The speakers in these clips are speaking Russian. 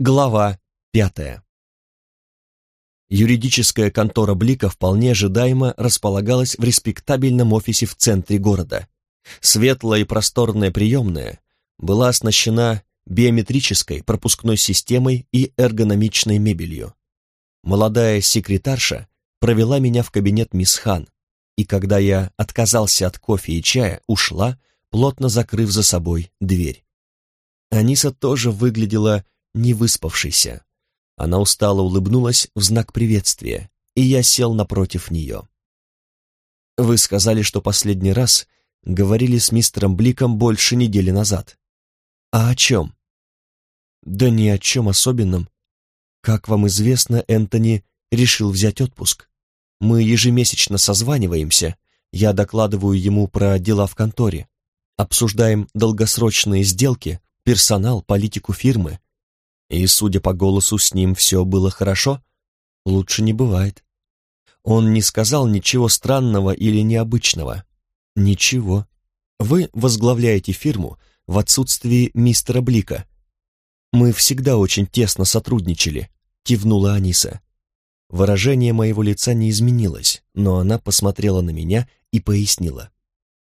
Глава пятая. Юридическая контора Блика вполне ожидаемо располагалась в респектабельном офисе в центре города. Светлая и просторная приемная была оснащена биометрической пропускной системой и эргономичной мебелью. Молодая секретарша провела меня в кабинет мисс Хан, и когда я отказался от кофе и чая, ушла, плотно закрыв за собой дверь. Аниса тоже выглядела невыспавшейся. Она устало улыбнулась в знак приветствия, и я сел напротив нее. «Вы сказали, что последний раз говорили с мистером Бликом больше недели назад. А о чем?» «Да ни о чем особенном. Как вам известно, Энтони решил взять отпуск. Мы ежемесячно созваниваемся, я докладываю ему про дела в конторе, обсуждаем долгосрочные сделки, персонал, политику фирмы, и, судя по голосу, с ним все было хорошо? Лучше не бывает. Он не сказал ничего странного или необычного. Ничего. Вы возглавляете фирму в отсутствии мистера Блика. Мы всегда очень тесно сотрудничали, кивнула Аниса. Выражение моего лица не изменилось, но она посмотрела на меня и пояснила.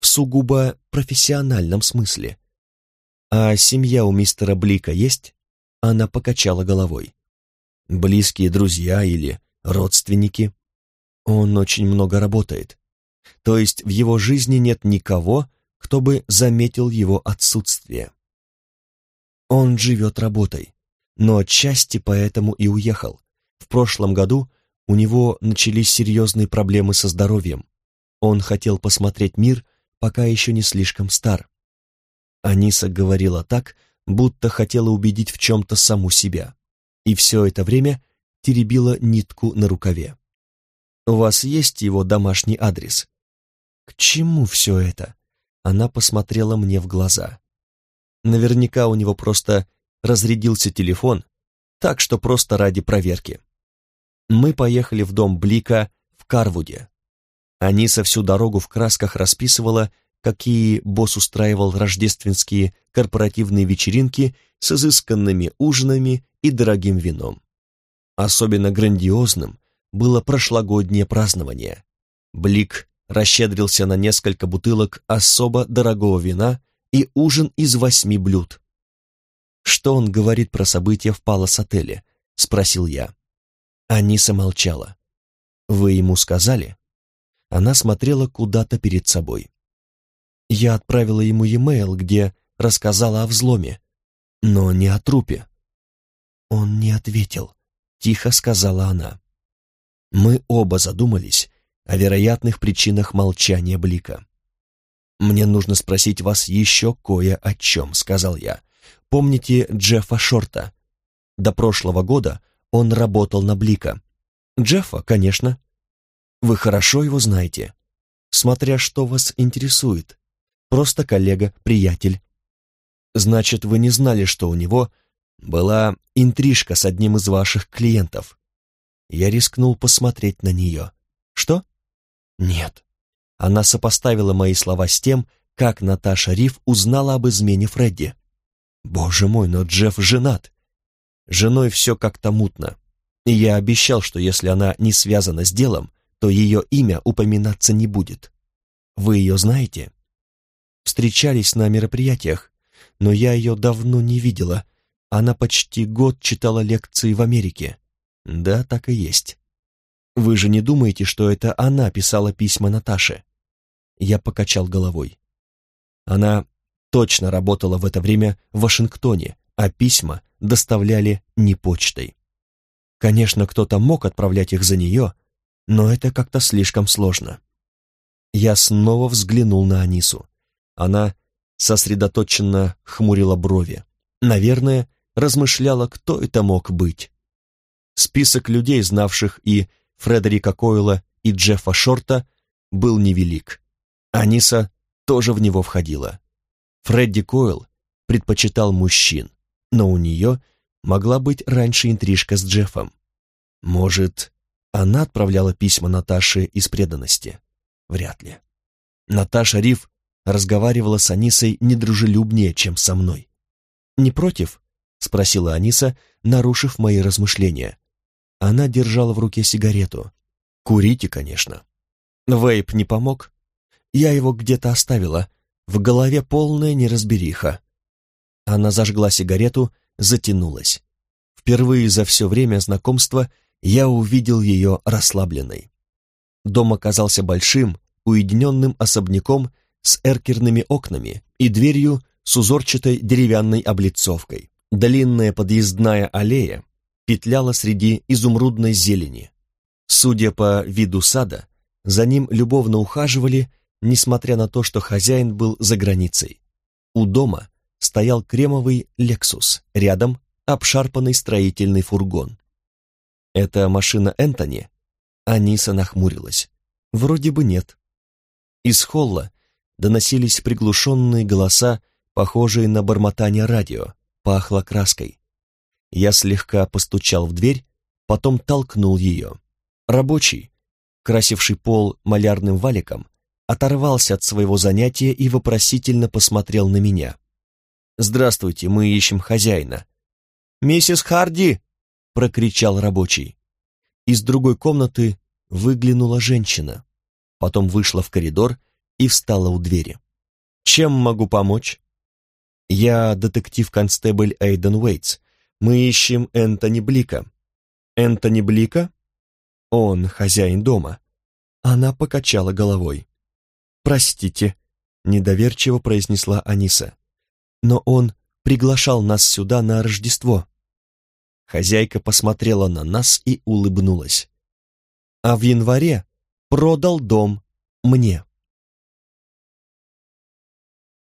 В сугубо профессиональном смысле. А семья у мистера Блика есть? Она покачала головой. Близкие друзья или родственники? Он очень много работает. То есть в его жизни нет никого, кто бы заметил его отсутствие. Он живет работой, но отчасти поэтому и уехал. В прошлом году у него начались серьезные проблемы со здоровьем. Он хотел посмотреть мир, пока еще не слишком стар. Аниса говорила так, будто хотела убедить в чем-то саму себя, и все это время теребила нитку на рукаве. «У вас есть его домашний адрес?» «К чему все это?» Она посмотрела мне в глаза. Наверняка у него просто разрядился телефон, так что просто ради проверки. Мы поехали в дом Блика в Карвуде. Аниса всю дорогу в красках расписывала, какие босс устраивал рождественские корпоративные вечеринки с изысканными ужинами и дорогим вином. Особенно грандиозным было прошлогоднее празднование. Блик расщедрился на несколько бутылок особо дорогого вина и ужин из восьми блюд. «Что он говорит про события в Палас-отеле?» — спросил я. Аниса молчала. «Вы ему сказали?» Она смотрела куда-то перед собой. Я отправила ему e-mail, где рассказала о взломе, но не о трупе. Он не ответил, тихо сказала она. Мы оба задумались о вероятных причинах молчания Блика. «Мне нужно спросить вас еще кое о чем», — сказал я. «Помните Джеффа Шорта? До прошлого года он работал на Блика. Джеффа, конечно. Вы хорошо его знаете. Смотря что вас интересует. Просто коллега, приятель. Значит, вы не знали, что у него была интрижка с одним из ваших клиентов. Я рискнул посмотреть на нее. Что? Нет. Она сопоставила мои слова с тем, как Наташа Риф узнала об измене Фредди. Боже мой, но Джефф женат. Женой все как-то мутно. И я обещал, что если она не связана с делом, то ее имя упоминаться не будет. Вы ее знаете? Встречались на мероприятиях, но я ее давно не видела. Она почти год читала лекции в Америке. Да, так и есть. Вы же не думаете, что это она писала письма Наташе? Я покачал головой. Она точно работала в это время в Вашингтоне, а письма доставляли не почтой. Конечно, кто-то мог отправлять их за нее, но это как-то слишком сложно. Я снова взглянул на Анису. Она сосредоточенно хмурила брови. Наверное, размышляла, кто это мог быть. Список людей, знавших и Фредерика Койла, и Джеффа Шорта, был невелик. Аниса тоже в него входила. Фредди Койл предпочитал мужчин, но у нее могла быть раньше интрижка с Джеффом. Может, она отправляла письма Наташе из преданности? Вряд ли. Наташа Риф разговаривала с Анисой недружелюбнее, чем со мной. Не против, — спросила Аниса, нарушив мои размышления. Она держала в руке сигарету. «Курите, конечно». Вейп не помог. Я его где-то оставила. В голове полная неразбериха. Она зажгла сигарету, затянулась. Впервые за все время знакомства я увидел ее расслабленной. Дом оказался большим, уединенным особняком с эркерными окнами и дверью с узорчатой деревянной облицовкой. Длинная подъездная аллея петляла среди изумрудной зелени. Судя по виду сада, за ним любовно ухаживали, несмотря на то, что хозяин был за границей. У дома стоял кремовый «Лексус», рядом обшарпанный строительный фургон. «Это машина Энтони?» Аниса нахмурилась. «Вроде бы нет». Из холла доносились приглушенные голоса, похожие на бормотание радио, пахло краской. Я слегка постучал в дверь, потом толкнул ее. Рабочий, красивший пол малярным валиком, оторвался от своего занятия и вопросительно посмотрел на меня. «Здравствуйте, мы ищем хозяина». «Миссис Харди!» — прокричал рабочий. Из другой комнаты выглянула женщина, потом вышла в коридор и встала у двери. «Чем могу помочь?» «Я детектив-констебль Эйден Уэйтс. Мы ищем Энтони Блика». «Энтони Блика?» «Он хозяин дома». Она покачала головой. «Простите», — недоверчиво произнесла Аниса. «Но он приглашал нас сюда на Рождество». Хозяйка посмотрела на нас и улыбнулась. «А в январе продал дом мне».